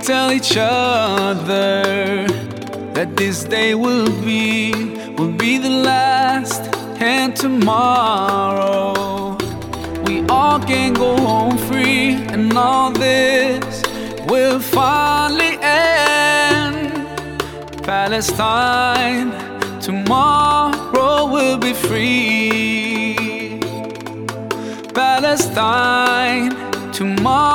tell each other that this day will be, will be the last, and tomorrow we all can go home free, and all this will finally end. Palestine, tomorrow will be free. Palestine, tomorrow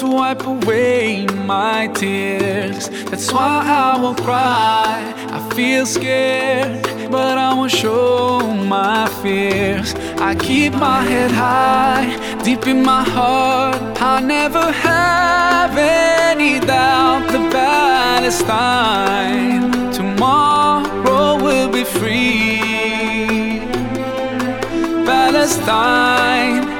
to wipe away my tears. That's why I will cry. I feel scared, but I won't show my fears. I keep my head high, deep in my heart. I never have any doubt that Palestine tomorrow will be free. Palestine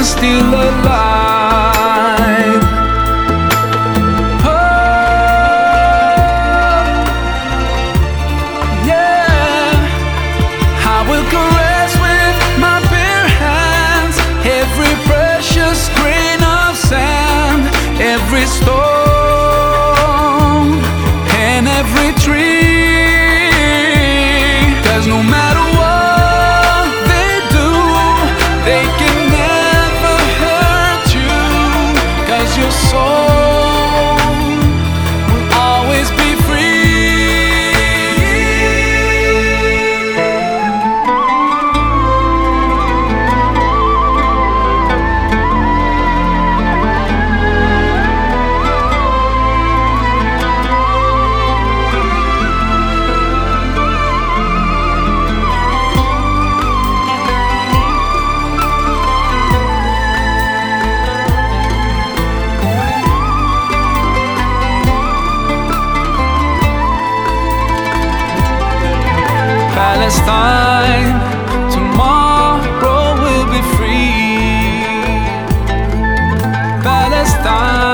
still alive? Palestine, tomorrow will be free. Palestine.